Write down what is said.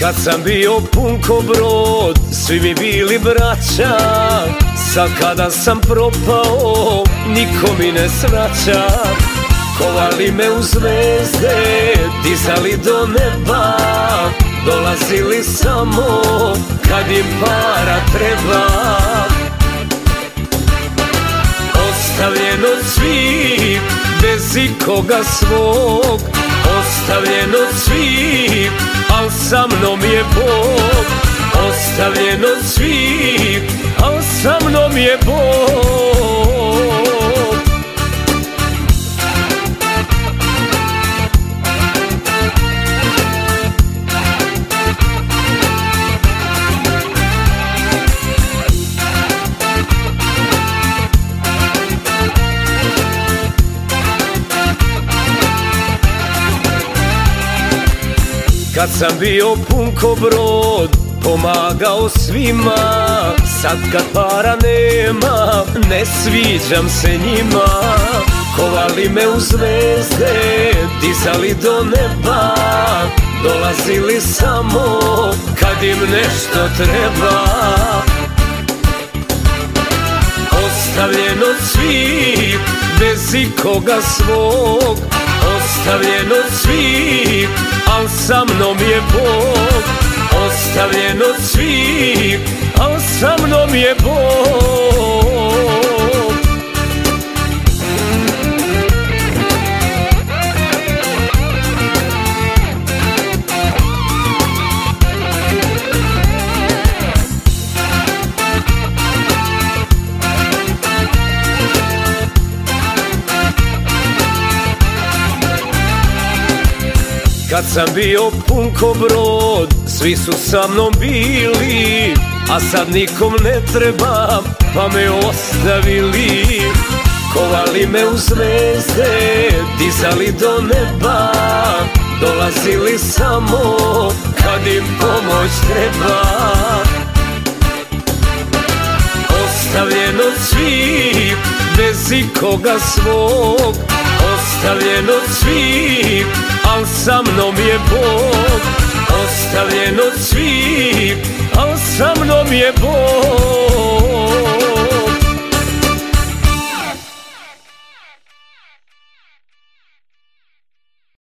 Kad sam bio pun ko brod, svi mi bili braća. Sad kada sam propao, niko mi ne sraća Kovali me u zvezde, dizali do neba. Dolazili samo kad im para treba. Ostavljen od svih, bez ikoga svog Ostavljen od svih, al sa mnom je Bog. Ostavljen od svih, al sa mnom je Bog Kad sam bio pun ko brod, pomagao svima. Sad kad para nema, ne sviđam se njima. Kovali me u zvezde, dizali do neba. Dolazili samo kad im nešto treba. Ostavljen od svih, bez ikoga svog Ostavljen od svih, al sa mnom je Bog. Ostavljen od svih, al sa mnom je Bog Kad sam bio pun ko brod, svi su sa mnom bili A sad nikom ne trebam, pa me ostavili. Kovali me u zvezde, dizali do neba Dolazili samo kad im pomoć treba. Ostavljen od svih, bez ikoga svog Ostavljen od svih, al sa mnom je Bog Ostavljen od svih, al sa mnom je Bog